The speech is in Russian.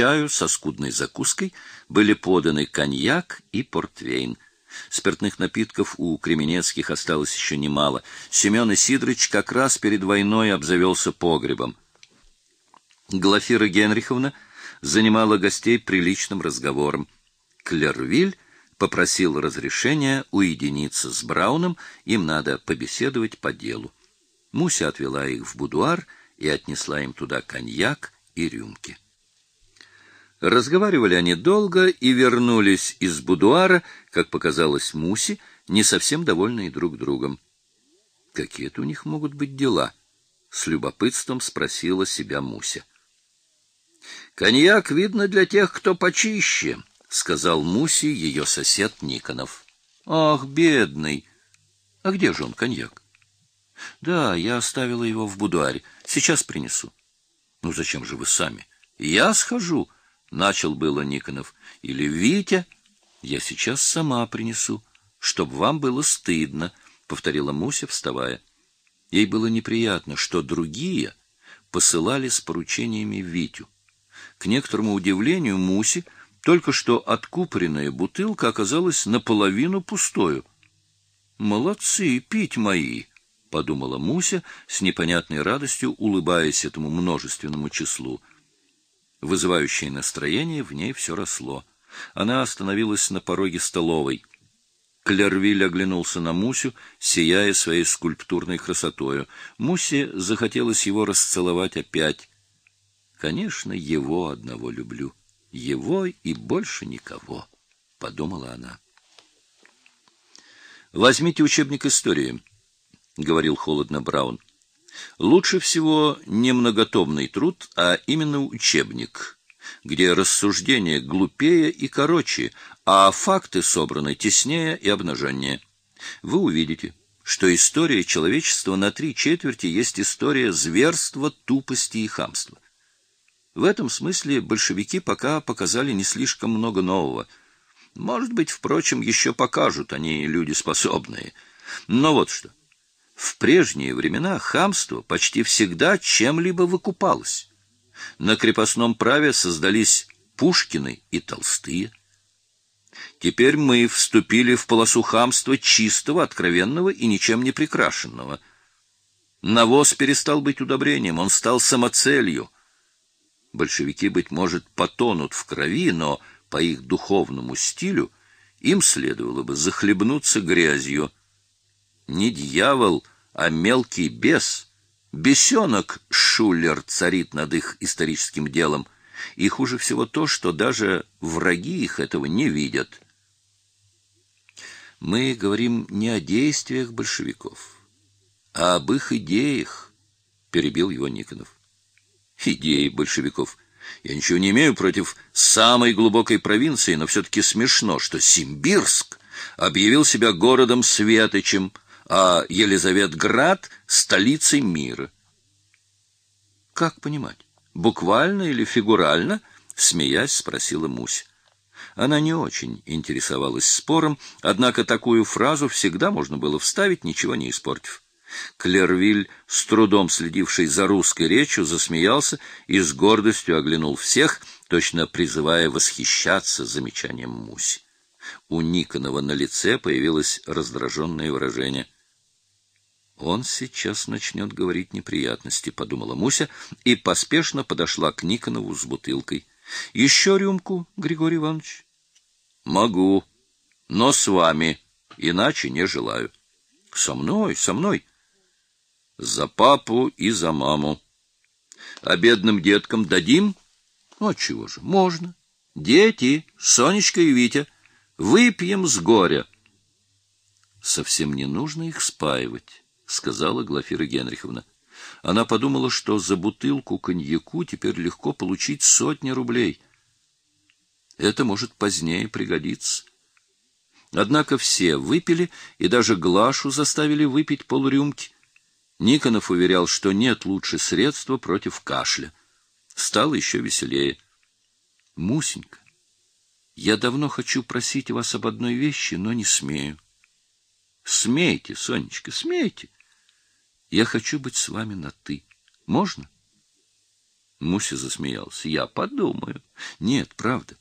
чаю со скудной закуской были поданы коньяк и портвейн. Спиртных напитков у Кременецких осталось еще немало. Семен Исидорович как раз перед войной обзавелся погребом. Глафира Генриховна занимала гостей приличным разговором. Клервиль попросил разрешения уединиться с Брауном, им надо побеседовать по делу. Муся отвела их в будуар и отнесла им туда коньяк и рюмки. Разговаривали они долго и вернулись из будуара, как показалось Мусе, не совсем довольные друг другом. Какие-то у них могут быть дела, с любопытством спросила себя Муся. Коньяк видно для тех, кто почище, сказал Муси ее сосед Никонов. Ах, бедный. А где же он коньяк? Да, я оставила его в будуаре. Сейчас принесу. Ну зачем же вы сами? Я схожу, начал было Никонов. Или Витя? Я сейчас сама принесу, чтоб вам было стыдно, повторила Муся, вставая. Ей было неприятно, что другие посылали с поручениями Витю. К некоторому удивлению Муси только что откупоренная бутылка оказалась наполовину пустою. Молодцы, пить мои, подумала Муся с непонятной радостью, улыбаясь этому множественному числу. Вызывающее настроение в ней все росло. Она остановилась на пороге столовой. Клервиль оглянулся на Мусю, сияя своей скульптурной красотою. Мусе захотелось его расцеловать опять. Конечно, его одного люблю. Его и больше никого, — подумала она. Возьмите учебник истории, — говорил холодно Браун. Лучше всего не многотомный труд, а именно учебник, где рассуждения глупее и короче, а факты собраны теснее и обнаженнее. Вы увидите, что история человечества на три четверти есть история зверства, тупости и хамства. В этом смысле большевики пока показали не слишком много нового. Может быть, впрочем, еще покажут они люди способные. Но вот что. В прежние времена хамство почти всегда чем-либо выкупалось. На крепостном праве создались Пушкины и Толстые. Теперь мы вступили в полосу хамства чистого, откровенного и ничем не прикрашенного. Навоз перестал быть удобрением, он стал самоцелью — большевики, быть может, потонут в крови, но по их духовному стилю им следовало бы захлебнуться грязью. Не дьявол, а мелкий бес, бесенок Шулер царит над их историческим делом, и хуже всего то, что даже враги их этого не видят. Мы говорим не о действиях большевиков, а об их идеях, перебил его Никонов идеи большевиков. Я ничего не имею против самой глубокой провинции, но все-таки смешно, что Симбирск объявил себя городом светочем, а Елизаветград — столицей мира. Как понимать, буквально или фигурально? Смеясь, спросила Мусь. Она не очень интересовалась спором, однако такую фразу всегда можно было вставить, ничего не испортив. Клервиль, с трудом следивший за русской речью, засмеялся и с гордостью оглянул всех, точно призывая восхищаться замечанием Муси. У Никонова на лице появилось раздраженное выражение. «Он сейчас начнет говорить неприятности», — подумала Муся и поспешно подошла к Никонову с бутылкой. «Еще рюмку, Григорий Иванович?» «Могу, но с вами, иначе не желаю». «Со мной, со мной». За папу и за маму. А бедным деткам дадим? Ну, чего же, можно. Дети, Сонечка и Витя, выпьем с горя. Совсем не нужно их спаивать, сказала Глафира Генриховна. Она подумала, что за бутылку коньяку теперь легко получить сотни рублей. Это может позднее пригодиться. Однако все выпили, и даже Глашу заставили выпить полрюмки. Никонов уверял, что нет лучше средства против кашля. Стало еще веселее. — Мусенька, я давно хочу просить вас об одной вещи, но не смею. — Смейте, Сонечка, смейте. Я хочу быть с вами на «ты». Можно? — Муся засмеялся. Я подумаю. Нет, правда.